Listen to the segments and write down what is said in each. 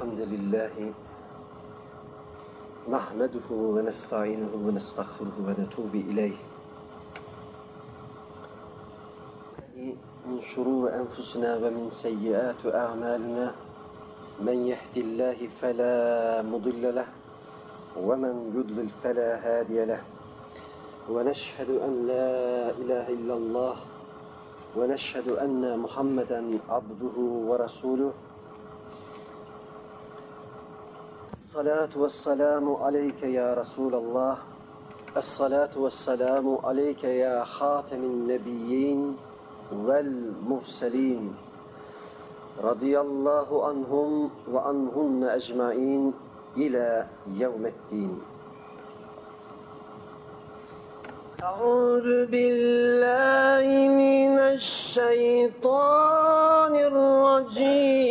الحمد لله نحمده ونستعينه ونستغفره ونتوب إليه. من شرور أنفسنا ومن سيئات أعمالنا من يهد الله فلا مضل له ومن يضلل فلا هادي له. ونشهد أن لا إله إلا الله ونشهد أن محمدا عبده ورسوله. الصلاة والسلام عليك يا رسول الله. الصلاة والسلام عليك يا خاتم النبيين والمرسلين. رضي الله عنهم وعنهن أجمعين إلى يوم الدين. أعوذ بالله من الشيطان الرجيم.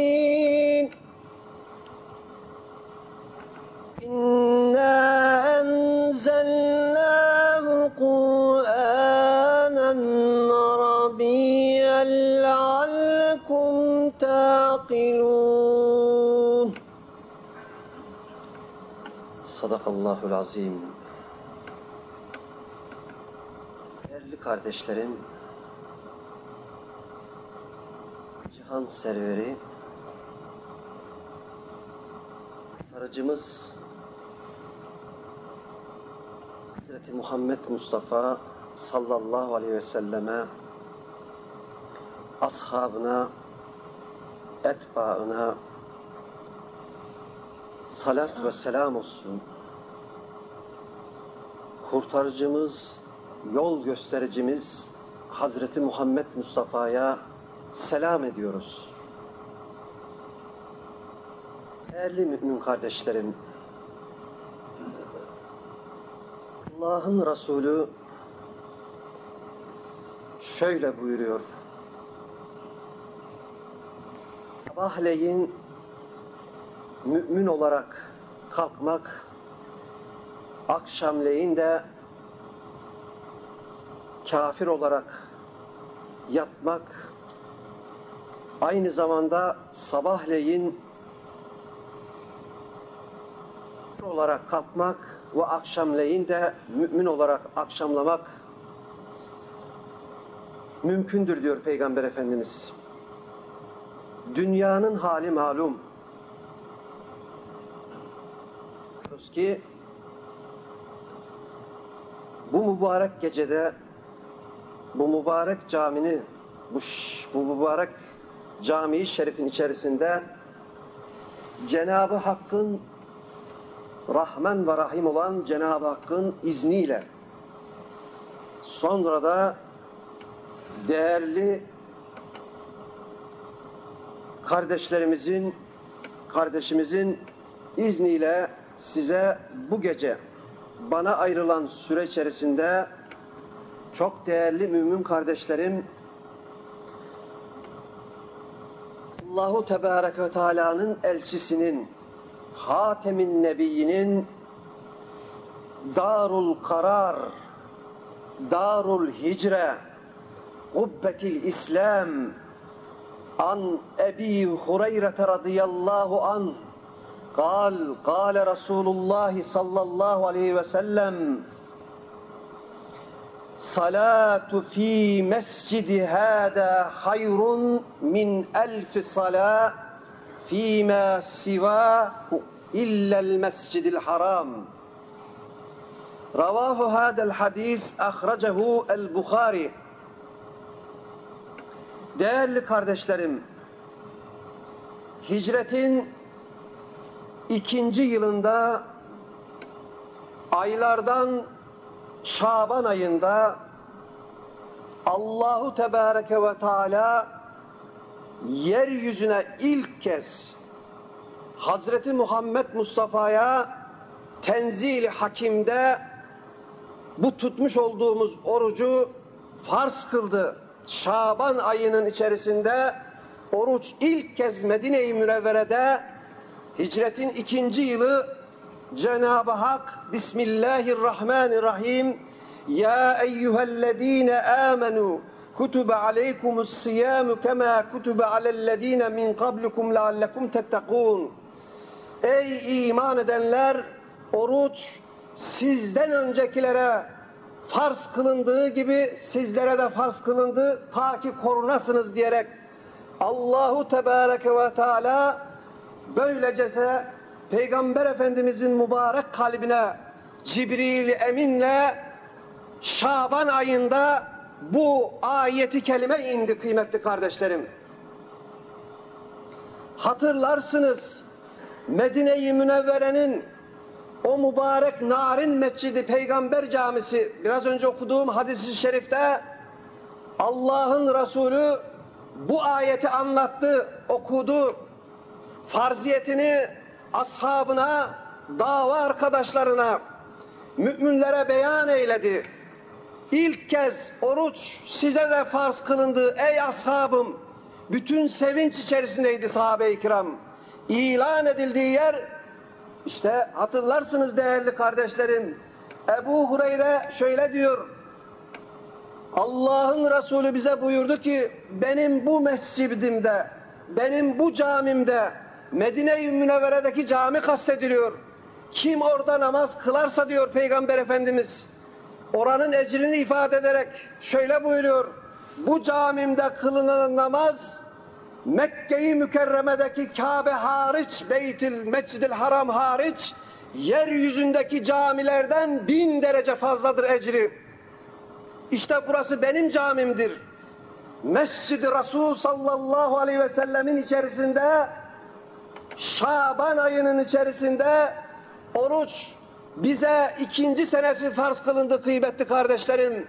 تعقلون صدق Allahul Azim. Değerli kardeşlerim, cihan serveri, kurtarıcımız Hazreti Muhammed Mustafa sallallahu aleyhi ve selleme, ashabına, etbaına salat ve selam olsun. Kurtarıcımız, yol göstericimiz Hazreti Muhammed Mustafa'ya selam ediyoruz. Değerli mümin kardeşlerim, Allah'ın Resulü şöyle buyuruyor. Sabahleyin mümin olarak kalkmak, akşamleyin de kafir olarak yatmak, aynı zamanda sabahleyin olarak kalkmak ve akşamleyin de mümin olarak akşamlamak mümkündür diyor Peygamber Efendimiz. Dünyanın hali malum. Ki bu mübarek gecede bu mübarek camini bu, bu mübarek cami şerifin içerisinde Cenab-ı Hakk'ın Rahman ve Rahim olan Cenab-ı Hakk'ın izniyle sonra da değerli kardeşlerimizin kardeşimizin izniyle size bu gece bana ayrılan süre içerisinde çok değerli mümin kardeşlerim Allahu Tebareke ve Teala'nın elçisinin Hatemin Nebiyyinin Darul Karar Darul Hicre Kubbetil İslam An Ebi Hureyre radıyallahu anh قال قال رسول الله صلى الله عليه وسلم صلاة في مسجد هذا خير من ألف صلاة فيما سواه إلا المسجد الحرام رواه هذا الحديث أخرجه البخاري Değerli kardeşlerim, hicretin ikinci yılında aylardan Şaban ayında Allahu Tebareke ve Teala yeryüzüne ilk kez Hazreti Muhammed Mustafa'ya tenzil hakimde bu tutmuş olduğumuz orucu farz kıldı. Şaban ayının içerisinde oruç ilk kez Medine-i Münevvere'de hicretin ikinci yılı Cenab-ı Hak Bismillahirrahmanirrahim Ya eyyühellezine amenu kutube aleykumus siyamu kema kutube alellezine min kablikum leallekum tettekûn. Ey iman edenler oruç sizden öncekilere farz kılındığı gibi sizlere de farz kılındı ta ki korunasınız diyerek Allahu Tebareke ve Teala böylecese Peygamber Efendimizin mübarek kalbine Cibril Emin'le Şaban ayında bu ayeti kelime indi kıymetli kardeşlerim. Hatırlarsınız Medine-i Münevvere'nin o mübarek Narin Mescidi Peygamber Camisi biraz önce okuduğum hadisi şerifte Allah'ın Resulü bu ayeti anlattı, okudu. Farziyetini ashabına, dava arkadaşlarına, müminlere beyan eyledi. İlk kez oruç size de farz kılındı ey ashabım. Bütün sevinç içerisindeydi sahabe-i kiram. İlan edildiği yer işte hatırlarsınız değerli kardeşlerim. Ebu Hureyre şöyle diyor. Allah'ın Resulü bize buyurdu ki benim bu mescidimde, benim bu camimde Medine-i Münevvere'deki cami kastediliyor. Kim orada namaz kılarsa diyor Peygamber Efendimiz oranın ecrini ifade ederek şöyle buyuruyor. Bu camimde kılınan namaz Mekke-i Mükerreme'deki Kabe hariç, Beytül Mescidil Haram hariç yeryüzündeki camilerden bin derece fazladır ecri. İşte burası benim camimdir. Mescid-i Resul sallallahu aleyhi ve sellemin içerisinde Şaban ayının içerisinde oruç bize ikinci senesi farz kılındı kıymetli kardeşlerim.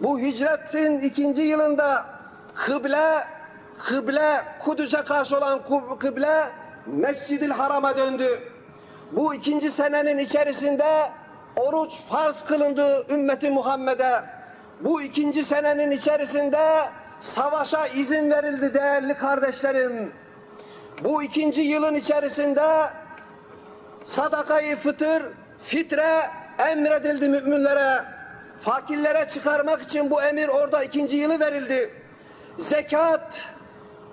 Bu hicretin ikinci yılında kıble, kıble Kudüs'e karşı olan kıble Mescid-i Haram'a döndü. Bu ikinci senenin içerisinde oruç farz kılındı ümmeti Muhammed'e. Bu ikinci senenin içerisinde savaşa izin verildi değerli kardeşlerim. Bu ikinci yılın içerisinde sadakayı fıtır, fitre emredildi müminlere. Fakirlere çıkarmak için bu emir orada ikinci yılı verildi. Zekat,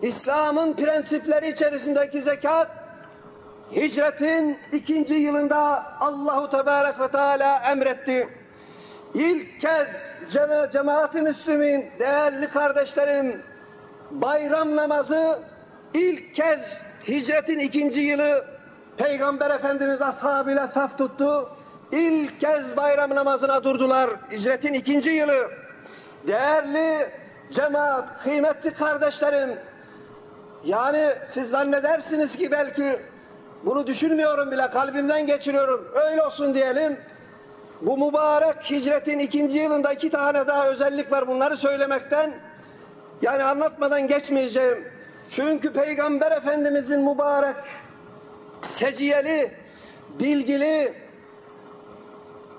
İslam'ın prensipleri içerisindeki zekat, hicretin ikinci yılında Allahu Tebarek ve Teala emretti. İlk kez cema cemaat-i Müslümin, değerli kardeşlerim, bayram namazı ilk kez hicretin ikinci yılı Peygamber Efendimiz ashabıyla saf tuttu. İlk kez bayram namazına durdular. Hicretin ikinci yılı. Değerli cemaat, kıymetli kardeşlerim, yani siz zannedersiniz ki belki bunu düşünmüyorum bile kalbimden geçiriyorum. Öyle olsun diyelim. Bu mübarek hicretin ikinci yılında iki tane daha özellik var bunları söylemekten. Yani anlatmadan geçmeyeceğim. Çünkü Peygamber Efendimizin mübarek, seciyeli, bilgili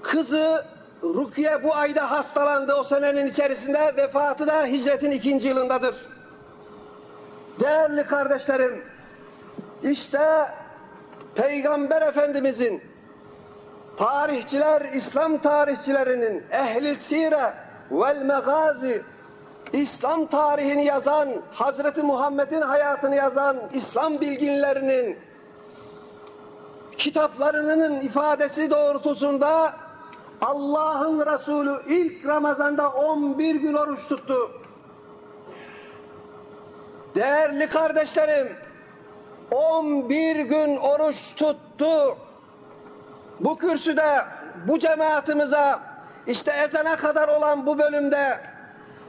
kızı Rukiye bu ayda hastalandı o senenin içerisinde vefatı da hicretin ikinci yılındadır. Değerli kardeşlerim, işte Peygamber Efendimizin tarihçiler, İslam tarihçilerinin ehli sire vel megazi İslam tarihini yazan, Hazreti Muhammed'in hayatını yazan İslam bilginlerinin kitaplarının ifadesi doğrultusunda Allah'ın Resulü ilk Ramazan'da 11 gün oruç tuttu. Değerli kardeşlerim, 11 gün oruç tuttu. Bu kürsüde, bu cemaatimize, işte ezana kadar olan bu bölümde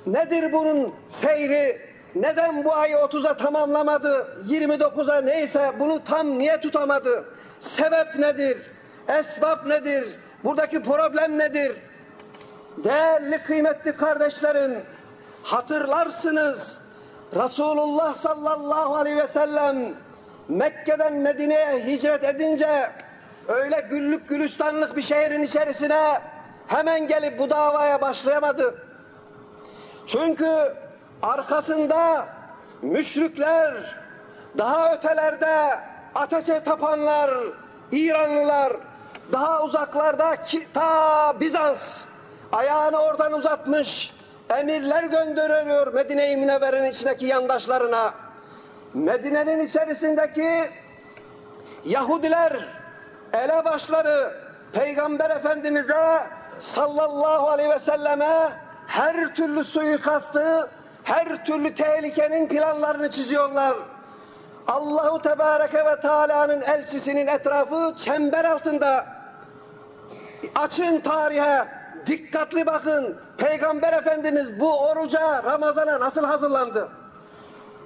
nedir bunun seyri? Neden bu ayı 30'a tamamlamadı? 29'a neyse bunu tam niye tutamadı? Sebep nedir? Esbab nedir? Buradaki problem nedir? Değerli kıymetli kardeşlerim, hatırlarsınız Resulullah sallallahu aleyhi ve sellem Mekke'den Medine'ye hicret edince öyle güllük gülistanlık bir şehrin içerisine hemen gelip bu davaya başlayamadı. Çünkü arkasında müşrikler, daha ötelerde ateşe tapanlar, İranlılar, daha uzaklarda ta Bizans ayağını oradan uzatmış emirler gönderiyor Medine-i Münevver'in içindeki yandaşlarına. Medine'nin içerisindeki Yahudiler elebaşları Peygamber Efendimiz'e sallallahu aleyhi ve selleme her türlü suikastı, her türlü tehlikenin planlarını çiziyorlar. Allahu Tebareke ve Teala'nın elçisinin etrafı çember altında. Açın tarihe, dikkatli bakın. Peygamber Efendimiz bu oruca, Ramazan'a nasıl hazırlandı?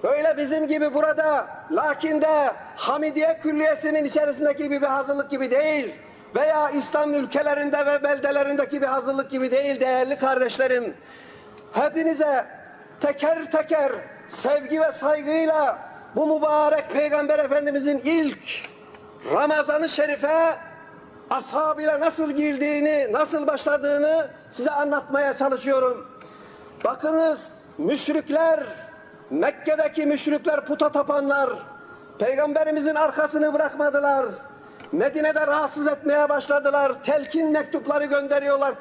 Öyle bizim gibi burada, lakin de Hamidiye Külliyesi'nin içerisindeki gibi bir hazırlık gibi değil veya İslam ülkelerinde ve beldelerindeki bir hazırlık gibi değil değerli kardeşlerim. Hepinize teker teker sevgi ve saygıyla bu mübarek Peygamber Efendimizin ilk Ramazan-ı Şerif'e ashabıyla nasıl girdiğini, nasıl başladığını size anlatmaya çalışıyorum. Bakınız müşrikler, Mekke'deki müşrikler puta tapanlar, Peygamberimizin arkasını bırakmadılar. Medine'de rahatsız etmeye başladılar. Telkin mektupları gönderiyorlar.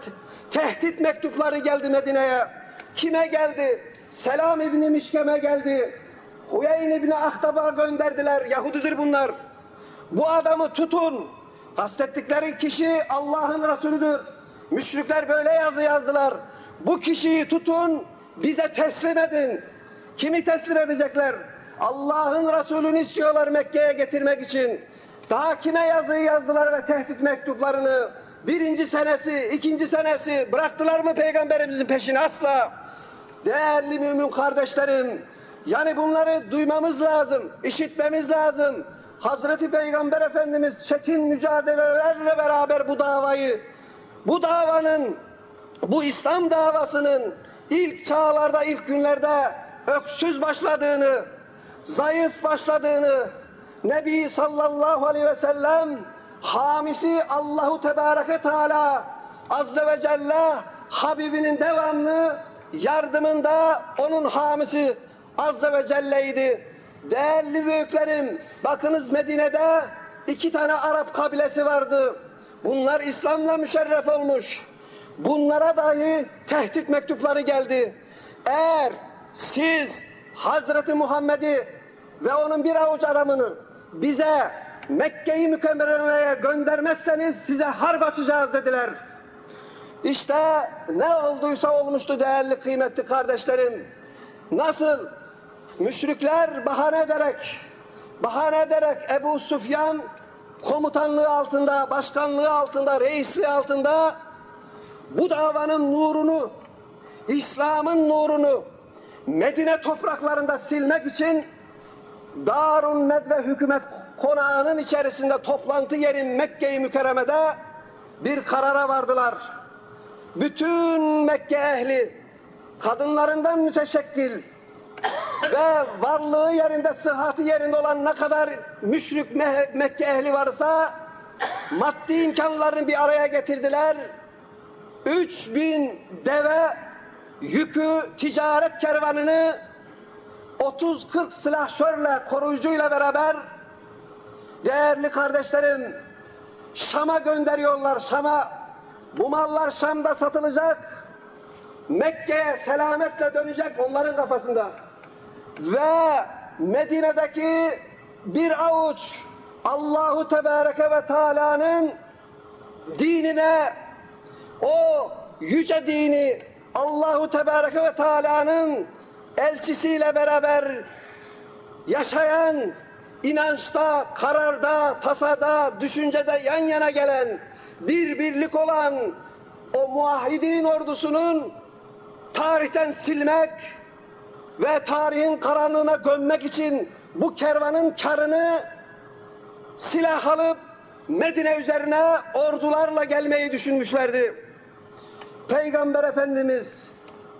Tehdit mektupları geldi Medine'ye. Kime geldi? Selam İbni Mişkem'e geldi. Huyeyn İbni Ahtab'a gönderdiler. Yahudidir bunlar. Bu adamı tutun. Kastettikleri kişi Allah'ın Resulüdür. Müşrikler böyle yazı yazdılar. Bu kişiyi tutun, bize teslim edin. Kimi teslim edecekler? Allah'ın Resulünü istiyorlar Mekke'ye getirmek için. Daha kime yazıyı yazdılar ve tehdit mektuplarını? Birinci senesi, ikinci senesi bıraktılar mı peygamberimizin peşini? Asla. Değerli mümin kardeşlerim, yani bunları duymamız lazım, işitmemiz lazım. Hazreti Peygamber Efendimiz çetin mücadelelerle beraber bu davayı, bu davanın, bu İslam davasının ilk çağlarda, ilk günlerde öksüz başladığını, zayıf başladığını, Nebi sallallahu aleyhi ve sellem hamisi Allahu Tebareke Teala Azze ve Celle Habibinin devamlı yardımında onun hamisi Azze ve Celle'ydi. Değerli büyüklerim, bakınız Medine'de iki tane Arap kabilesi vardı. Bunlar İslam'la müşerref olmuş. Bunlara dahi tehdit mektupları geldi. Eğer siz Hazreti Muhammed'i ve onun bir avuç adamını bize Mekke'yi mükerremeye göndermezseniz size harp açacağız dediler. İşte ne olduysa olmuştu değerli kıymetli kardeşlerim. Nasıl müşrikler bahane ederek, bahane ederek Ebu Süfyan komutanlığı altında, başkanlığı altında, reisliği altında bu davanın nurunu, İslam'ın nurunu Medine topraklarında silmek için Darun Nedve hükümet konağının içerisinde toplantı yeri Mekke-i Mükerreme'de bir karara vardılar. Bütün Mekke ehli kadınlarından müteşekkil ve varlığı yerinde, sıhhati yerinde olan ne kadar müşrik Mekke ehli varsa maddi imkanlarını bir araya getirdiler. 3000 deve yükü ticaret kervanını 30-40 silahşörle, koruyucuyla beraber değerli kardeşlerim Şam'a gönderiyorlar. Şam'a bu mallar Şam'da satılacak. Mekke'ye selametle dönecek onların kafasında. Ve Medine'deki bir avuç Allahu Tebareke ve Teala'nın dinine o yüce dini Allahu Tebareke ve Teala'nın elçisiyle beraber yaşayan, inançta, kararda, tasada, düşüncede yan yana gelen, bir birlik olan o muahidin ordusunun tarihten silmek ve tarihin karanlığına gömmek için bu kervanın karını silah alıp Medine üzerine ordularla gelmeyi düşünmüşlerdi. Peygamber Efendimiz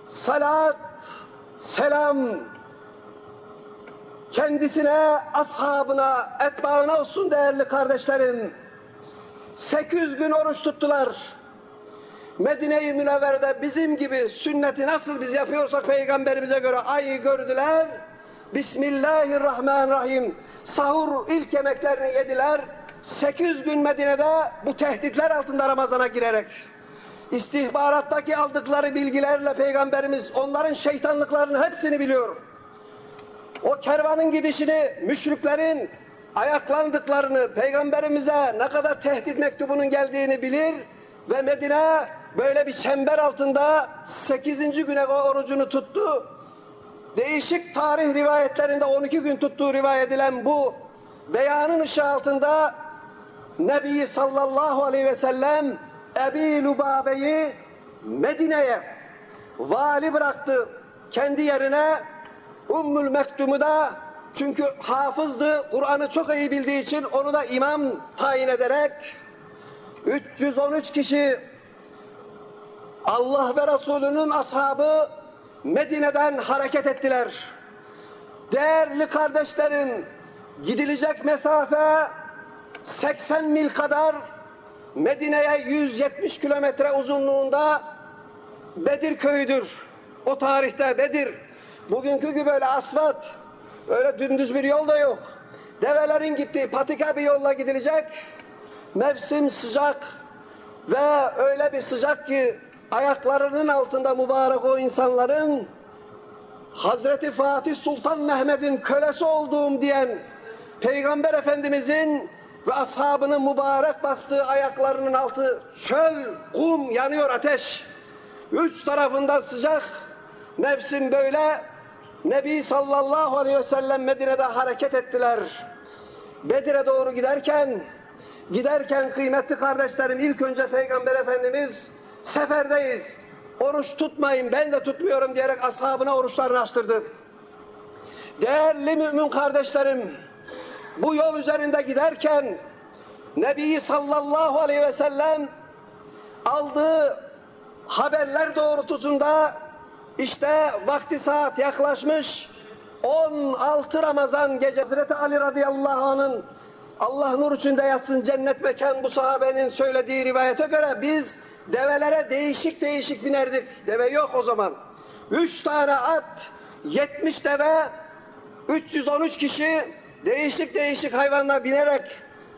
salat, selam kendisine, ashabına, etbaına olsun değerli kardeşlerim. 800 gün oruç tuttular. Medine-i Münevvere'de bizim gibi sünneti nasıl biz yapıyorsak peygamberimize göre ayı gördüler. Bismillahirrahmanirrahim. Sahur ilk yemeklerini yediler. Sekiz gün Medine'de bu tehditler altında Ramazan'a girerek istihbarattaki aldıkları bilgilerle peygamberimiz onların şeytanlıklarının hepsini biliyor. O kervanın gidişini, müşriklerin ayaklandıklarını, peygamberimize ne kadar tehdit mektubunun geldiğini bilir ve Medine böyle bir çember altında 8. güne orucunu tuttu. Değişik tarih rivayetlerinde 12 gün tuttuğu rivayet edilen bu beyanın ışığı altında Nebi sallallahu aleyhi ve sellem Ebi Lubabe'yi Medine'ye vali bıraktı. Kendi yerine Ummül Mektum'u da çünkü hafızdı, Kur'an'ı çok iyi bildiği için onu da imam tayin ederek 313 kişi Allah ve Resulünün ashabı Medine'den hareket ettiler. Değerli kardeşlerim, gidilecek mesafe 80 mil kadar Medine'ye 170 kilometre uzunluğunda Bedir köyüdür. O tarihte Bedir. Bugünkü gibi öyle asfalt, öyle dümdüz bir yol da yok. Develerin gittiği patika bir yolla gidilecek. Mevsim sıcak ve öyle bir sıcak ki ayaklarının altında mübarek o insanların Hazreti Fatih Sultan Mehmet'in kölesi olduğum diyen Peygamber Efendimizin ve ashabının mübarek bastığı ayaklarının altı çöl, kum, yanıyor ateş. Üç tarafında sıcak, mevsim böyle. Nebi sallallahu aleyhi ve sellem Medine'de hareket ettiler. Bedir'e doğru giderken, giderken kıymetli kardeşlerim ilk önce Peygamber Efendimiz seferdeyiz. Oruç tutmayın ben de tutmuyorum diyerek ashabına oruçlarını açtırdı. Değerli mümin kardeşlerim, bu yol üzerinde giderken Nebi sallallahu aleyhi ve sellem aldığı haberler doğrultusunda işte vakti saat yaklaşmış 16 Ramazan gece Hazreti Ali radıyallahu anh'ın Allah nur içinde yatsın cennet mekan bu sahabenin söylediği rivayete göre biz develere değişik değişik binerdik. Deve yok o zaman. Üç tane at, 70 deve, 313 kişi değişik değişik hayvanla binerek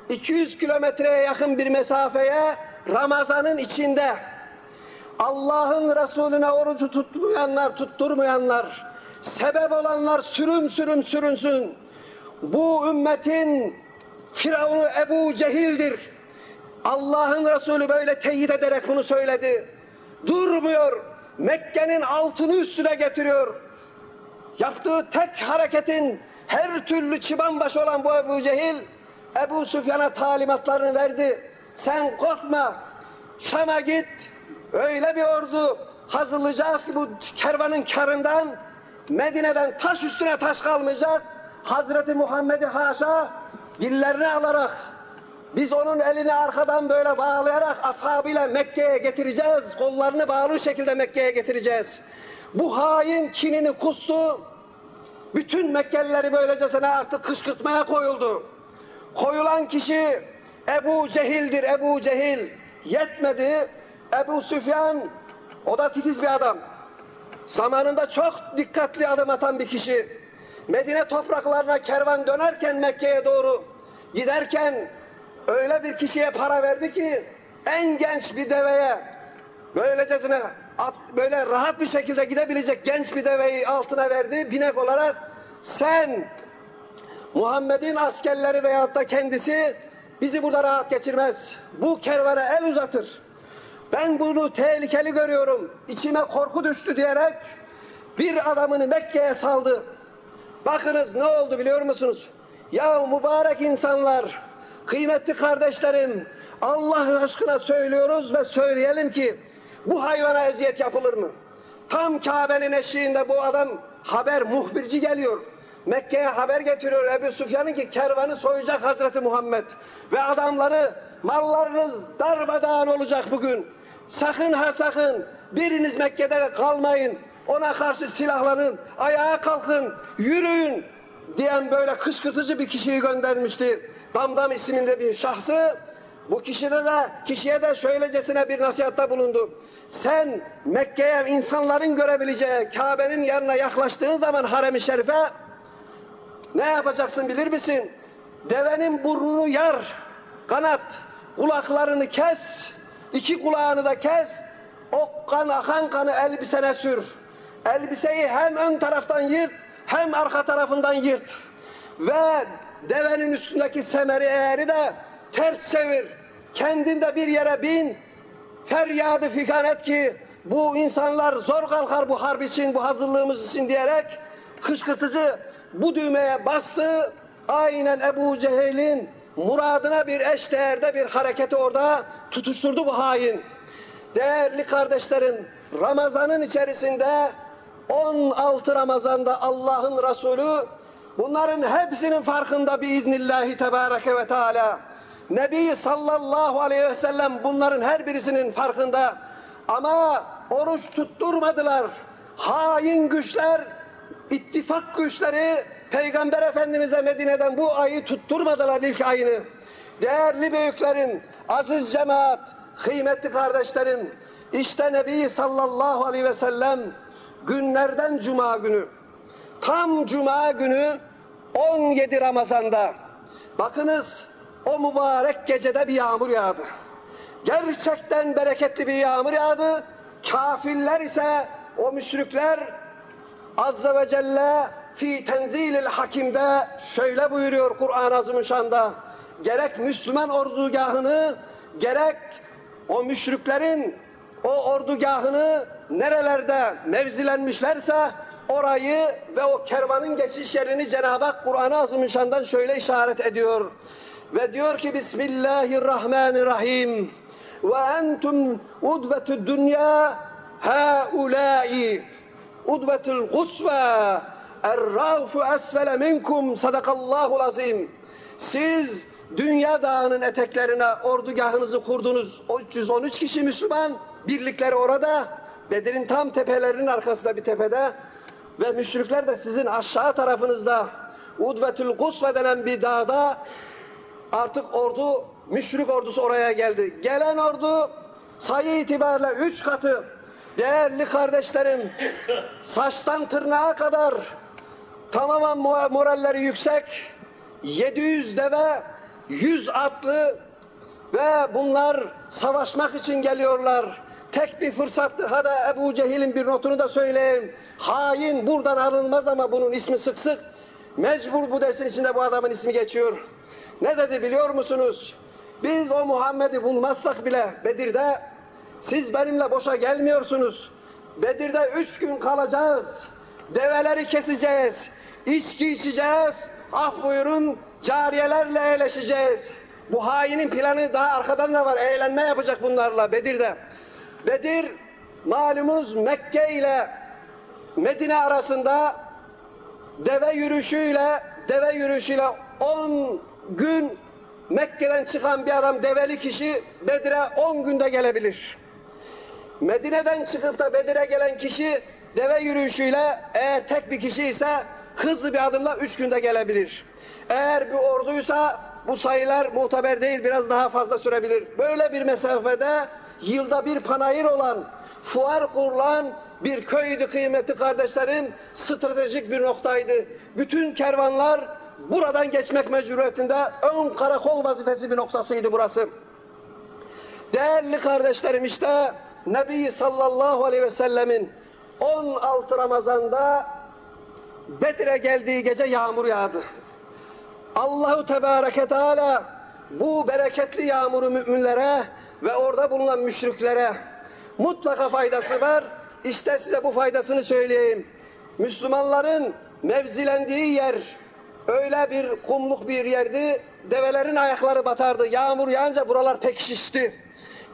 200 kilometreye yakın bir mesafeye Ramazan'ın içinde Allah'ın Resulüne orucu tutmayanlar, tutturmayanlar, sebep olanlar sürüm sürüm sürünsün. Bu ümmetin Firavunu Ebu Cehil'dir. Allah'ın Resulü böyle teyit ederek bunu söyledi. Durmuyor. Mekke'nin altını üstüne getiriyor. Yaptığı tek hareketin her türlü çıban baş olan bu Ebu Cehil Ebu Süfyan'a talimatlarını verdi. Sen korkma. Şam'a git. Öyle bir ordu hazırlayacağız ki bu kervanın karından Medine'den taş üstüne taş kalmayacak. Hazreti Muhammed'i haşa dillerine alarak biz onun elini arkadan böyle bağlayarak ashabıyla Mekke'ye getireceğiz. Kollarını bağlı şekilde Mekke'ye getireceğiz. Bu hain kinini kustu. Bütün Mekkelileri böylecesine artık kışkırtmaya koyuldu. Koyulan kişi Ebu Cehil'dir, Ebu Cehil. Yetmedi, Ebu Süfyan, o da titiz bir adam. Zamanında çok dikkatli adım atan bir kişi. Medine topraklarına kervan dönerken Mekke'ye doğru giderken öyle bir kişiye para verdi ki en genç bir deveye böylecesine at, böyle rahat bir şekilde gidebilecek genç bir deveyi altına verdi binek olarak sen Muhammed'in askerleri veyahut da kendisi bizi burada rahat geçirmez. Bu kervana el uzatır. Ben bunu tehlikeli görüyorum. İçime korku düştü diyerek bir adamını Mekke'ye saldı. Bakınız ne oldu biliyor musunuz? Ya mübarek insanlar, kıymetli kardeşlerim, Allah aşkına söylüyoruz ve söyleyelim ki bu hayvana eziyet yapılır mı? Tam Kabe'nin eşiğinde bu adam haber muhbirci geliyor. Mekke'ye haber getiriyor Ebu Süfyan'ın ki kervanı soyacak Hazreti Muhammed. Ve adamları mallarınız darmadağın olacak bugün. Sakın ha sakın biriniz Mekke'de kalmayın. Ona karşı silahlanın, ayağa kalkın, yürüyün diyen böyle kışkırtıcı bir kişiyi göndermişti. Damdam isminde bir şahsı Bu kişide de kişiye de şöylecesine bir nasihatta bulundu. Sen Mekke'ye insanların görebileceği Kabe'nin yanına yaklaştığın zaman harem-i şerife ne yapacaksın bilir misin? Devenin burnunu yar, kanat, kulaklarını kes, iki kulağını da kes, o kan akan kanı elbisene sür. Elbiseyi hem ön taraftan yırt, hem arka tarafından yırt. Ve devenin üstündeki semeri eğeri de ters çevir. Kendinde bir yere bin, feryadı figan et ki bu insanlar zor kalkar bu harp için, bu hazırlığımız için diyerek kışkırtıcı bu düğmeye bastı. Aynen Ebu Cehil'in muradına bir eşdeğerde bir hareketi orada tutuşturdu bu hain. Değerli kardeşlerim, Ramazan'ın içerisinde 16 Ramazan'da Allah'ın Resulü bunların hepsinin farkında biiznillahi tebareke ve teala. Nebi sallallahu aleyhi ve sellem bunların her birisinin farkında. Ama oruç tutturmadılar. Hain güçler, ittifak güçleri Peygamber Efendimiz'e Medine'den bu ayı tutturmadılar ilk ayını. Değerli büyüklerim, aziz cemaat, kıymetli kardeşlerim, işte Nebi sallallahu aleyhi ve sellem günlerden cuma günü, tam cuma günü 17 Ramazan'da, bakınız o mübarek gecede bir yağmur yağdı. Gerçekten bereketli bir yağmur yağdı. Kafirler ise o müşrikler Azze ve Celle fi tenzilil hakimde şöyle buyuruyor Kur'an-ı Azimüşşan'da. Gerek Müslüman ordugahını gerek o müşriklerin o ordugahını nerelerde mevzilenmişlerse orayı ve o kervanın geçiş yerini Cenab-ı Hak Kur'an-ı Azimüşşan'dan şöyle işaret ediyor. Ve diyor ki Bismillahirrahmanirrahim. Ve entum udvetud dünya haulâi udvetul gusva errâfu esfele minkum sadakallahul azim. Siz dünya dağının eteklerine ordugahınızı kurdunuz. O 313 kişi Müslüman birlikleri orada. Bedir'in tam tepelerinin arkasında bir tepede ve müşrikler de sizin aşağı tarafınızda Udvetül Gusve denen bir dağda artık ordu, müşrik ordusu oraya geldi. Gelen ordu sayı itibariyle üç katı. Değerli kardeşlerim, saçtan tırnağa kadar tamamen moralleri yüksek, 700 deve, 100 atlı ve bunlar savaşmak için geliyorlar. Tek bir fırsattır. Hadi Ebu Cehil'in bir notunu da söyleyeyim. Hain buradan alınmaz ama bunun ismi sık sık. Mecbur bu dersin içinde bu adamın ismi geçiyor. Ne dedi biliyor musunuz? Biz o Muhammed'i bulmazsak bile Bedir'de siz benimle boşa gelmiyorsunuz. Bedir'de üç gün kalacağız. Develeri keseceğiz. içki içeceğiz. Af buyurun cariyelerle eğleşeceğiz. Bu hainin planı daha arkadan da var. Eğlenme yapacak bunlarla Bedir'de. Bedir malumunuz Mekke ile Medine arasında deve yürüyüşüyle deve yürüyüşüyle 10 gün Mekke'den çıkan bir adam develi kişi Bedir'e 10 günde gelebilir. Medine'den çıkıp da Bedir'e gelen kişi deve yürüyüşüyle eğer tek bir kişi ise hızlı bir adımla 3 günde gelebilir. Eğer bir orduysa bu sayılar muteber değil biraz daha fazla sürebilir. Böyle bir mesafede yılda bir panayır olan, fuar kurulan bir köydü kıymetli kardeşlerim, stratejik bir noktaydı. Bütün kervanlar buradan geçmek mecburiyetinde ön karakol vazifesi bir noktasıydı burası. Değerli kardeşlerim işte Nebi sallallahu aleyhi ve sellemin 16 Ramazan'da Bedir'e geldiği gece yağmur yağdı. Allahu Tebareke Teala bu bereketli yağmuru müminlere ve orada bulunan müşriklere mutlaka faydası var. İşte size bu faydasını söyleyeyim. Müslümanların mevzilendiği yer öyle bir kumluk bir yerdi. Develerin ayakları batardı. Yağmur yağınca buralar pekişti.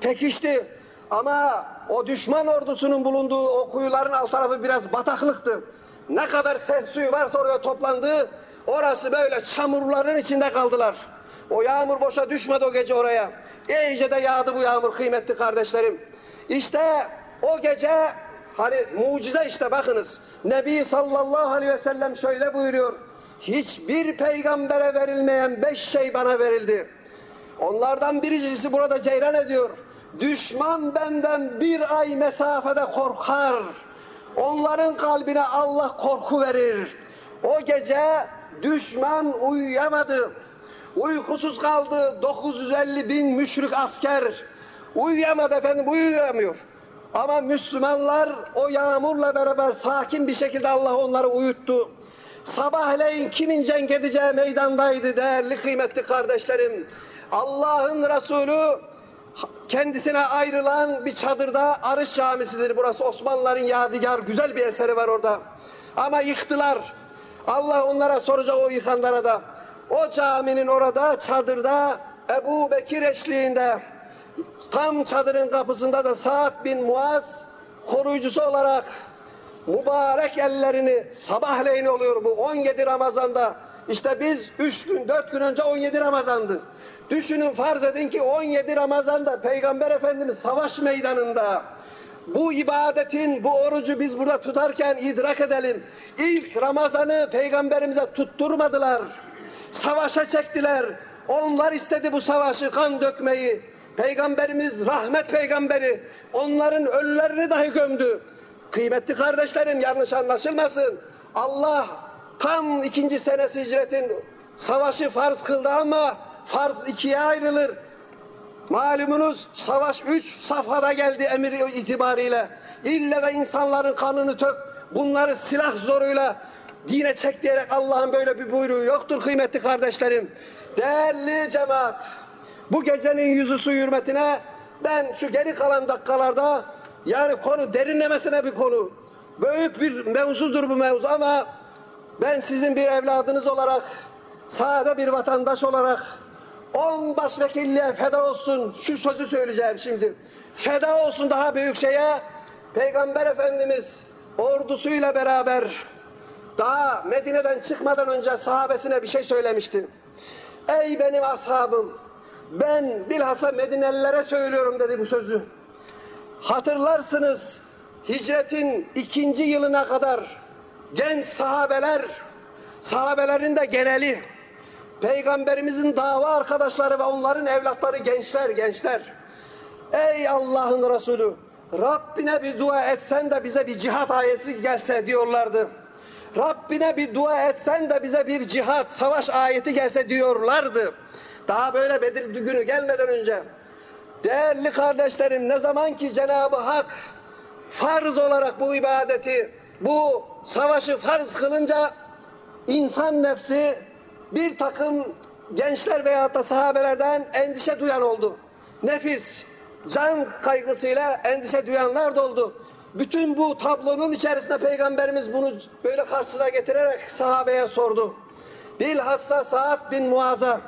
Pekişti. Ama o düşman ordusunun bulunduğu o kuyuların alt tarafı biraz bataklıktı. Ne kadar ses suyu varsa oraya toplandı. Orası böyle çamurların içinde kaldılar. O yağmur boşa düşmedi o gece oraya. İyice de yağdı bu yağmur kıymetli kardeşlerim. İşte o gece hani mucize işte bakınız. Nebi sallallahu aleyhi ve sellem şöyle buyuruyor. Hiçbir peygambere verilmeyen beş şey bana verildi. Onlardan birincisi burada ceyran ediyor. Düşman benden bir ay mesafede korkar. Onların kalbine Allah korku verir. O gece düşman uyuyamadı. Uykusuz kaldı 950 bin müşrik asker. Uyuyamadı efendim uyuyamıyor. Ama Müslümanlar o yağmurla beraber sakin bir şekilde Allah onları uyuttu. Sabahleyin kimin cenk edeceği meydandaydı değerli kıymetli kardeşlerim. Allah'ın Resulü kendisine ayrılan bir çadırda Arış Camisi'dir burası. Osmanlıların yadigar güzel bir eseri var orada. Ama yıktılar. Allah onlara soracak o yıkanlara da. O caminin orada çadırda Ebu Bekir eşliğinde tam çadırın kapısında da Sa'd bin Muaz koruyucusu olarak mübarek ellerini sabahleyin oluyor bu 17 Ramazan'da. İşte biz 3 gün 4 gün önce 17 Ramazan'dı. Düşünün farz edin ki 17 Ramazan'da Peygamber Efendimiz savaş meydanında bu ibadetin, bu orucu biz burada tutarken idrak edelim. İlk Ramazan'ı peygamberimize tutturmadılar. Savaşa çektiler. Onlar istedi bu savaşı, kan dökmeyi. Peygamberimiz, rahmet peygamberi, onların ölülerini dahi gömdü. Kıymetli kardeşlerim yanlış anlaşılmasın. Allah tam ikinci senesi hicretin savaşı farz kıldı ama farz ikiye ayrılır. Malumunuz savaş üç safhada geldi emir itibariyle. İlle ve insanların kanını tök. Bunları silah zoruyla dine çek diyerek Allah'ın böyle bir buyruğu yoktur kıymetli kardeşlerim. Değerli cemaat, bu gecenin yüzü su hürmetine ben şu geri kalan dakikalarda yani konu derinlemesine bir konu. Büyük bir mevzudur bu mevzu ama ben sizin bir evladınız olarak, sade bir vatandaş olarak on başvekilliğe feda olsun şu sözü söyleyeceğim şimdi. Feda olsun daha büyük şeye Peygamber Efendimiz ordusuyla beraber daha Medine'den çıkmadan önce sahabesine bir şey söylemişti. Ey benim ashabım ben bilhassa Medinelilere söylüyorum dedi bu sözü. Hatırlarsınız hicretin ikinci yılına kadar genç sahabeler, sahabelerin de geneli, Peygamberimizin dava arkadaşları ve onların evlatları gençler, gençler. Ey Allah'ın Resulü, Rabbine bir dua etsen de bize bir cihat ayeti gelse diyorlardı. Rabbine bir dua etsen de bize bir cihat, savaş ayeti gelse diyorlardı. Daha böyle Bedir günü gelmeden önce. Değerli kardeşlerim ne zaman ki Cenab-ı Hak farz olarak bu ibadeti, bu savaşı farz kılınca insan nefsi bir takım gençler veya da sahabelerden endişe duyan oldu. Nefis, can kaygısıyla endişe duyanlar da oldu. Bütün bu tablonun içerisinde Peygamberimiz bunu böyle karşısına getirerek sahabeye sordu. Bilhassa Sa'd bin Muaz'a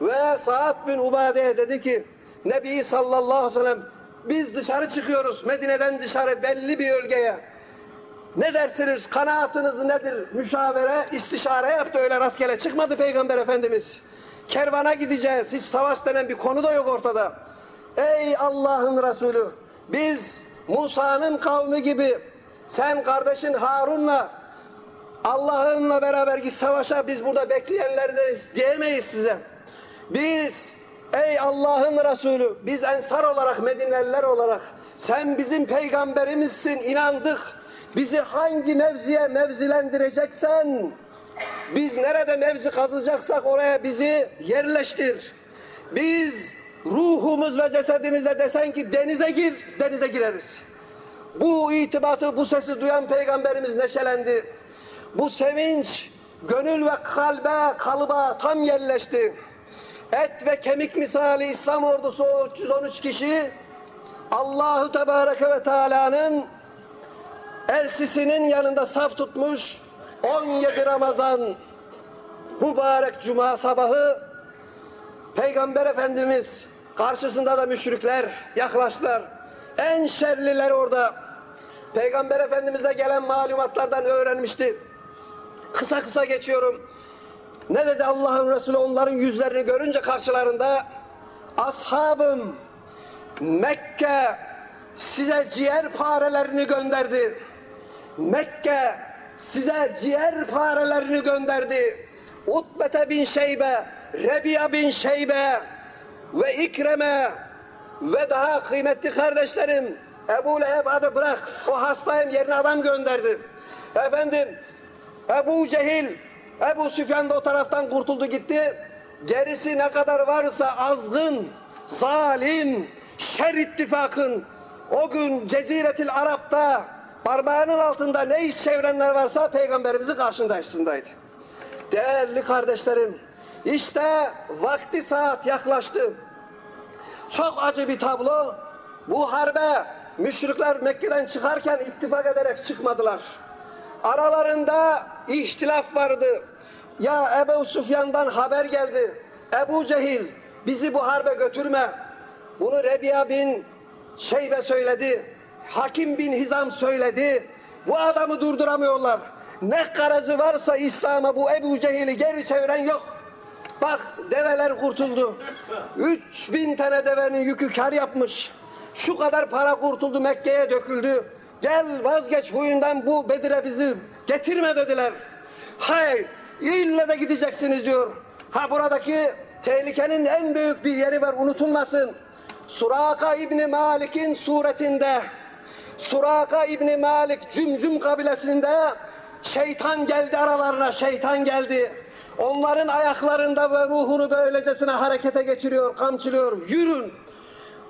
ve Sa'd bin Ubade'ye dedi ki Nebi sallallahu aleyhi ve sellem biz dışarı çıkıyoruz Medine'den dışarı belli bir bölgeye. Ne dersiniz? Kanaatınız nedir? Müşavere, istişare yaptı öyle rastgele. Çıkmadı Peygamber Efendimiz. Kervana gideceğiz. Hiç savaş denen bir konu da yok ortada. Ey Allah'ın Resulü! Biz Musa'nın kavmi gibi sen kardeşin Harun'la Allah'ınla beraber git savaşa biz burada bekleyenlerdeniz diyemeyiz size. Biz ey Allah'ın Resulü biz ensar olarak Medineliler olarak sen bizim peygamberimizsin inandık. Bizi hangi mevziye mevzilendireceksen biz nerede mevzi kazacaksak oraya bizi yerleştir. Biz ruhumuz ve cesedimizle desen ki denize gir, denize gireriz. Bu itibatı, bu sesi duyan peygamberimiz neşelendi. Bu sevinç gönül ve kalbe, kalıba tam yerleşti. Et ve kemik misali İslam ordusu o 313 kişi Allahu Tebareke ve Teala'nın elçisinin yanında saf tutmuş 17 Ramazan mübarek cuma sabahı Peygamber Efendimiz karşısında da müşrikler yaklaştılar. En şerliler orada. Peygamber Efendimiz'e gelen malumatlardan öğrenmişti. Kısa kısa geçiyorum. Ne dedi Allah'ın Resulü onların yüzlerini görünce karşılarında? Ashabım Mekke size ciğer parelerini gönderdi. Mekke size ciğer parelerini gönderdi. Utbete bin Şeybe, Rebiya bin Şeybe, ve İkrem'e ve daha kıymetli kardeşlerim Ebu Leheb adı bırak o hastayım yerine adam gönderdi. Efendim Ebu Cehil Ebu Süfyan da o taraftan kurtuldu gitti. Gerisi ne kadar varsa azgın, zalim, şer ittifakın o gün Ceziretil Arap'ta parmağının altında ne iş çevrenler varsa peygamberimizin karşısındaydı. Değerli kardeşlerim, işte vakti saat yaklaştı. Çok acı bir tablo. Bu harbe müşrikler Mekke'den çıkarken ittifak ederek çıkmadılar. Aralarında ihtilaf vardı. Ya Ebu Süfyan'dan haber geldi. Ebu Cehil bizi bu harbe götürme. Bunu Rebiya bin Şeybe söyledi. Hakim bin Hizam söyledi. Bu adamı durduramıyorlar. Ne karazı varsa İslam'a bu Ebu Cehil'i geri çeviren yok. Bak develer kurtuldu. 3000 tane devenin yükü kar yapmış. Şu kadar para kurtuldu Mekke'ye döküldü. Gel vazgeç huyundan bu Bedir'e bizi getirme dediler. Hayır ille de gideceksiniz diyor. Ha buradaki tehlikenin en büyük bir yeri var unutulmasın. Suraka İbni Malik'in suretinde Suraka İbni Malik Cümcüm kabilesinde şeytan geldi aralarına şeytan geldi. Onların ayaklarında ve ruhunu böylecesine harekete geçiriyor, kamçılıyor. Yürün.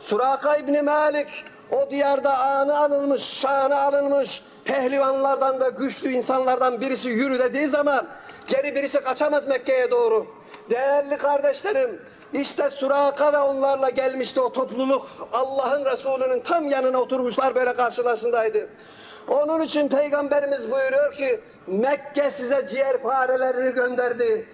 Suraka İbni Malik o diyarda anı alınmış, şanı alınmış pehlivanlardan ve güçlü insanlardan birisi yürü dediği zaman geri birisi kaçamaz Mekke'ye doğru. Değerli kardeşlerim, işte Suraka da onlarla gelmişti o topluluk. Allah'ın Resulü'nün tam yanına oturmuşlar böyle karşılaşındaydı. Onun için Peygamberimiz buyuruyor ki Mekke size ciğer farelerini gönderdi.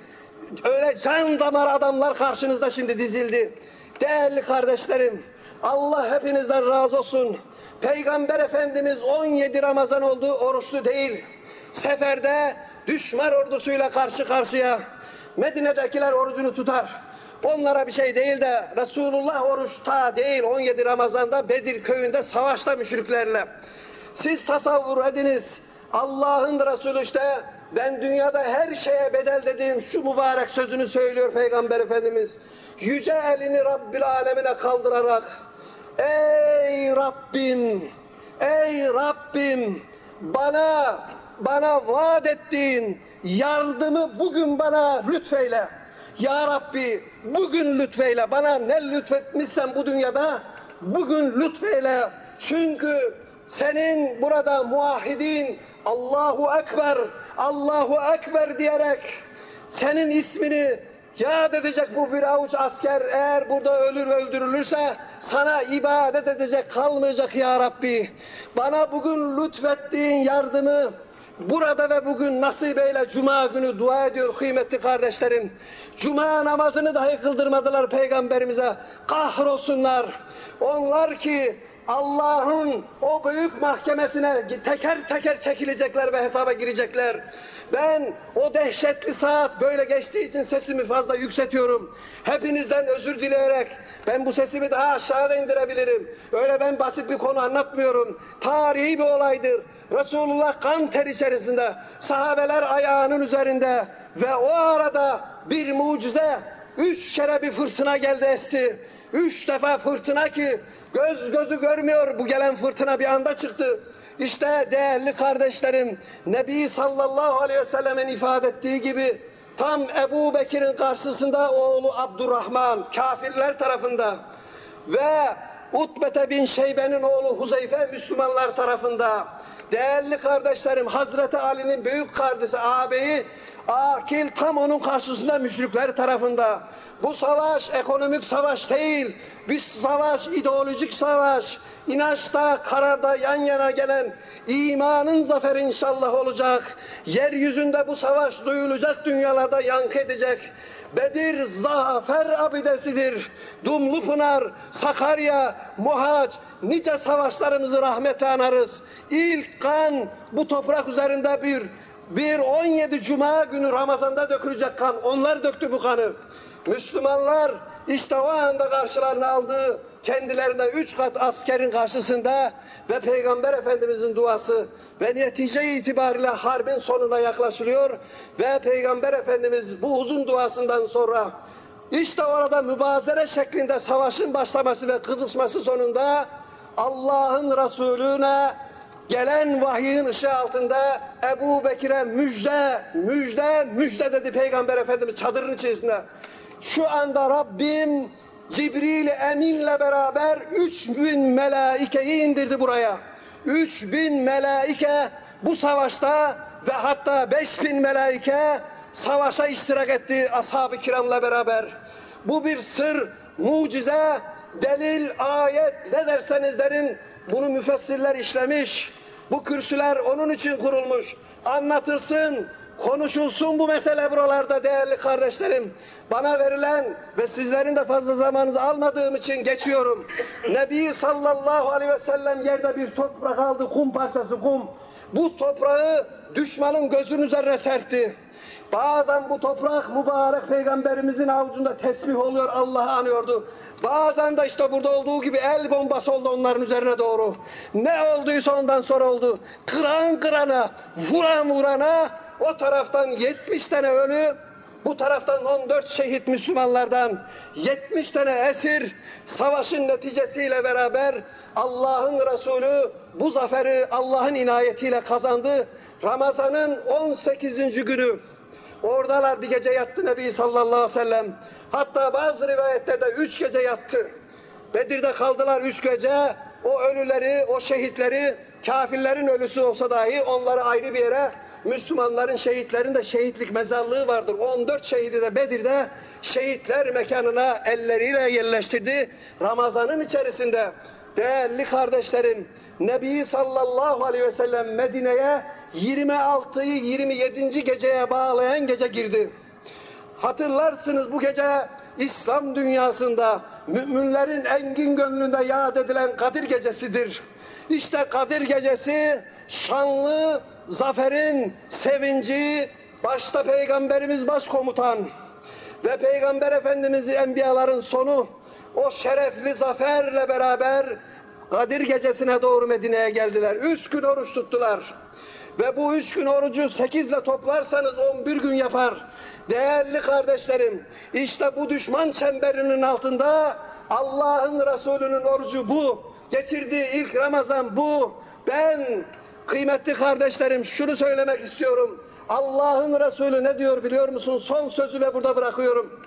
Öyle can damar adamlar karşınızda şimdi dizildi. Değerli kardeşlerim Allah hepinizden razı olsun. Peygamber Efendimiz 17 Ramazan oldu oruçlu değil. Seferde düşman ordusuyla karşı karşıya. Medine'dekiler orucunu tutar. Onlara bir şey değil de Resulullah oruçta değil 17 Ramazan'da Bedir köyünde savaşta müşriklerle. Siz tasavvur ediniz. Allah'ın Resulü işte ben dünyada her şeye bedel dediğim şu mübarek sözünü söylüyor Peygamber Efendimiz. Yüce elini Rabbil alemine kaldırarak Ey Rabbim, ey Rabbim bana bana vaat ettiğin yardımı bugün bana lütfeyle. Ya Rabbi bugün lütfeyle bana ne lütfetmişsen bu dünyada bugün lütfeyle. Çünkü senin burada muahidin Allahu Ekber, Allahu Ekber diyerek senin ismini yad edecek bu bir avuç asker eğer burada ölür öldürülürse sana ibadet edecek kalmayacak ya Rabbi. Bana bugün lütfettiğin yardımı burada ve bugün nasip eyle cuma günü dua ediyor kıymetli kardeşlerim. Cuma namazını dahi kıldırmadılar peygamberimize. Kahrolsunlar. Onlar ki Allah'ın o büyük mahkemesine teker teker çekilecekler ve hesaba girecekler. Ben o dehşetli saat böyle geçtiği için sesimi fazla yükseltiyorum. Hepinizden özür dileyerek ben bu sesimi daha aşağıda indirebilirim. Öyle ben basit bir konu anlatmıyorum. Tarihi bir olaydır. Resulullah kan ter içerisinde, sahabeler ayağının üzerinde ve o arada bir mucize, üç kere bir fırtına geldi esti. Üç defa fırtına ki göz gözü görmüyor bu gelen fırtına bir anda çıktı. İşte değerli kardeşlerim Nebi sallallahu aleyhi ve sellemin ifade ettiği gibi tam Ebu Bekir'in karşısında oğlu Abdurrahman kafirler tarafında ve Utbete bin Şeybe'nin oğlu Huzeyfe Müslümanlar tarafında değerli kardeşlerim Hazreti Ali'nin büyük kardeşi ağabeyi Akil tam onun karşısında müşrikler tarafında. Bu savaş ekonomik savaş değil. Bir savaş ideolojik savaş. İnançta, kararda yan yana gelen imanın zaferi inşallah olacak. Yeryüzünde bu savaş duyulacak dünyalarda yankı edecek. Bedir zafer abidesidir. Dumlupınar, Sakarya, Muhaç, nice savaşlarımızı rahmetle anarız. İlk kan bu toprak üzerinde bir bir 17 Cuma günü Ramazan'da dökülecek kan. Onlar döktü bu kanı. Müslümanlar işte o anda karşılarına aldığı kendilerine üç kat askerin karşısında ve Peygamber Efendimizin duası ve netice itibariyle harbin sonuna yaklaşılıyor ve Peygamber Efendimiz bu uzun duasından sonra İşte orada mübazere şeklinde savaşın başlaması ve kızışması sonunda Allah'ın Resulüne gelen vahyin ışığı altında Ebu Bekir'e müjde, müjde, müjde dedi Peygamber Efendimiz çadırın içerisinde. Şu anda Rabbim Cibril Emin'le beraber 3000 melaikeyi indirdi buraya. 3000 melaike bu savaşta ve hatta 5000 melaike savaşa iştirak etti ashab-ı kiramla beraber. Bu bir sır, mucize, delil, ayet ne derseniz derin bunu müfessirler işlemiş. Bu kürsüler onun için kurulmuş. Anlatılsın, konuşulsun bu mesele buralarda değerli kardeşlerim. Bana verilen ve sizlerin de fazla zamanınızı almadığım için geçiyorum. Nebi sallallahu aleyhi ve sellem yerde bir toprak aldı, kum parçası kum. Bu toprağı düşmanın gözünün üzerine serpti. Bazen bu toprak mübarek peygamberimizin avucunda tesbih oluyor Allah'ı anıyordu. Bazen de işte burada olduğu gibi el bombası oldu onların üzerine doğru. Ne olduysa ondan sonra oldu. Kıran kırana, vuran vurana o taraftan 70 tane ölü, bu taraftan 14 şehit Müslümanlardan 70 tane esir savaşın neticesiyle beraber Allah'ın Resulü bu zaferi Allah'ın inayetiyle kazandı. Ramazan'ın 18. günü Oradalar bir gece yattı Nebi sallallahu aleyhi ve sellem. Hatta bazı rivayetlerde üç gece yattı. Bedir'de kaldılar üç gece. O ölüleri, o şehitleri, kafirlerin ölüsü olsa dahi onları ayrı bir yere, Müslümanların, şehitlerin de şehitlik mezarlığı vardır. 14 şehidi de Bedir'de şehitler mekanına elleriyle yerleştirdi. Ramazanın içerisinde değerli kardeşlerim, Nebi sallallahu aleyhi ve sellem Medine'ye 26'yı 27. geceye bağlayan gece girdi. Hatırlarsınız bu gece İslam dünyasında müminlerin engin gönlünde yad edilen Kadir gecesidir. İşte Kadir gecesi şanlı zaferin sevinci başta Peygamberimiz başkomutan ve Peygamber Efendimiz'i enbiyaların sonu o şerefli zaferle beraber Kadir gecesine doğru Medine'ye geldiler. Üç gün oruç tuttular. Ve bu üç gün orucu sekizle toplarsanız on bir gün yapar. Değerli kardeşlerim, işte bu düşman çemberinin altında Allah'ın Resulü'nün orucu bu. Geçirdiği ilk Ramazan bu. Ben kıymetli kardeşlerim şunu söylemek istiyorum. Allah'ın Resulü ne diyor biliyor musunuz? Son sözü ve burada bırakıyorum.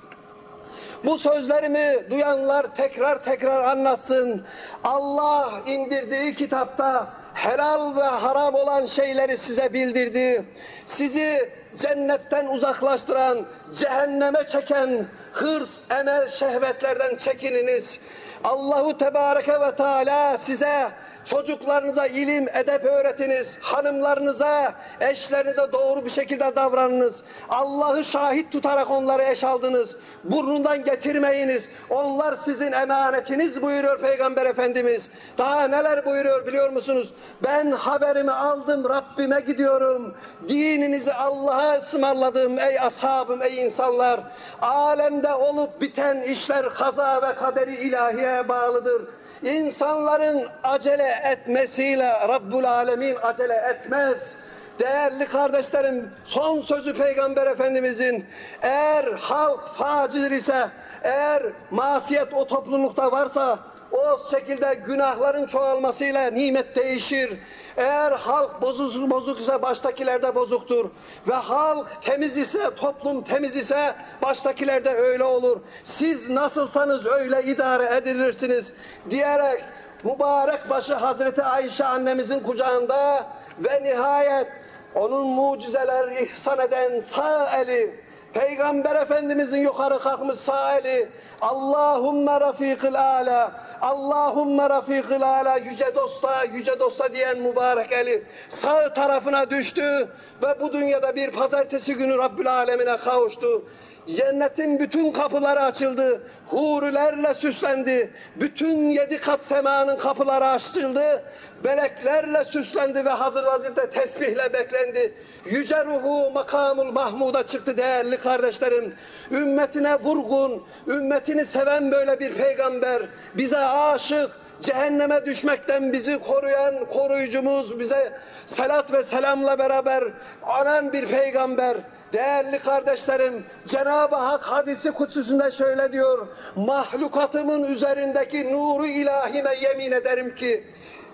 Bu sözlerimi duyanlar tekrar tekrar anlatsın. Allah indirdiği kitapta helal ve haram olan şeyleri size bildirdi. Sizi cennetten uzaklaştıran, cehenneme çeken hırs, emel, şehvetlerden çekininiz. Allahu Tebareke ve Teala size çocuklarınıza ilim, edep öğretiniz. Hanımlarınıza, eşlerinize doğru bir şekilde davranınız. Allah'ı şahit tutarak onları eş aldınız. Burnundan getirmeyiniz. Onlar sizin emanetiniz buyuruyor Peygamber Efendimiz. Daha neler buyuruyor biliyor musunuz? Ben haberimi aldım Rabbime gidiyorum. Dininizi Allah'a ısmarladım ey ashabım, ey insanlar. Alemde olup biten işler kaza ve kaderi ilahiye bağlıdır. İnsanların acele etmesiyle Rabbul Alemin acele etmez. Değerli kardeşlerim son sözü Peygamber Efendimizin eğer halk facir ise eğer masiyet o toplulukta varsa o şekilde günahların çoğalmasıyla nimet değişir. Eğer halk bozuk, bozuk ise baştakiler de bozuktur. Ve halk temiz ise, toplum temiz ise baştakiler de öyle olur. Siz nasılsanız öyle idare edilirsiniz diyerek mübarek başı Hazreti Ayşe annemizin kucağında ve nihayet onun mucizeler ihsan eden sağ eli Peygamber Efendimizin yukarı kalkmış sağ eli Allahümme rafikil ala Allahümme rafikil ala yüce dosta yüce dosta diyen mübarek eli sağ tarafına düştü ve bu dünyada bir pazartesi günü Rabbül Alemine kavuştu. Cennetin bütün kapıları açıldı. Hurilerle süslendi. Bütün yedi kat semanın kapıları açıldı. Meleklerle süslendi ve hazır vaziyette tesbihle beklendi. Yüce ruhu makamul mahmuda çıktı değerli kardeşlerim. Ümmetine vurgun, ümmetini seven böyle bir peygamber. Bize aşık, cehenneme düşmekten bizi koruyan koruyucumuz bize salat ve selamla beraber anan bir peygamber. Değerli kardeşlerim Cenab-ı Hak hadisi kutsusunda şöyle diyor. Mahlukatımın üzerindeki nuru ilahime yemin ederim ki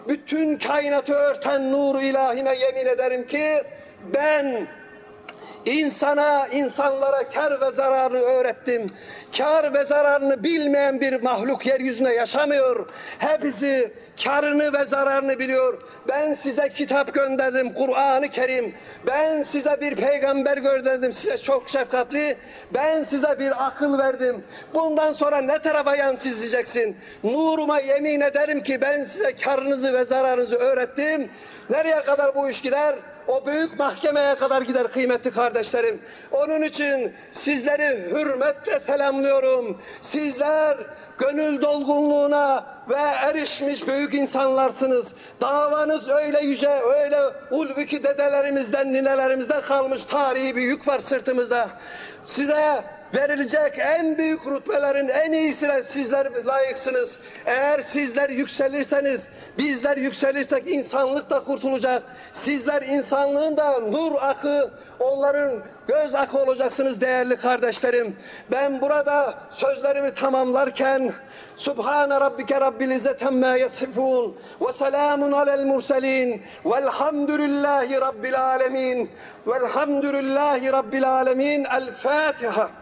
bütün kainatı örten nuru ilahime yemin ederim ki ben İnsana, insanlara kar ve zararını öğrettim. Kar ve zararını bilmeyen bir mahluk yeryüzünde yaşamıyor. Hepsi karını ve zararını biliyor. Ben size kitap gönderdim, Kur'an-ı Kerim. Ben size bir peygamber gönderdim, size çok şefkatli. Ben size bir akıl verdim. Bundan sonra ne tarafa yan çizeceksin? Nuruma yemin ederim ki ben size karınızı ve zararınızı öğrettim. Nereye kadar bu iş gider? O büyük mahkemeye kadar gider kıymetli kardeşlerim. Onun için sizleri hürmetle selamlıyorum. Sizler gönül dolgunluğuna ve erişmiş büyük insanlarsınız. Davanız öyle yüce, öyle ulvi ki dedelerimizden, ninelerimizden kalmış tarihi bir yük var sırtımızda. Size verilecek en büyük rütbelerin en iyisine sizler layıksınız. Eğer sizler yükselirseniz, bizler yükselirsek insanlık da kurtulacak. Sizler insanlığın da nur akı, onların göz akı olacaksınız değerli kardeşlerim. Ben burada sözlerimi tamamlarken Subhane rabbike rabbil izzet amma yasifun ve selamun alel murselin velhamdülillahi rabbil alemin velhamdülillahi rabbil alemin el Fatiha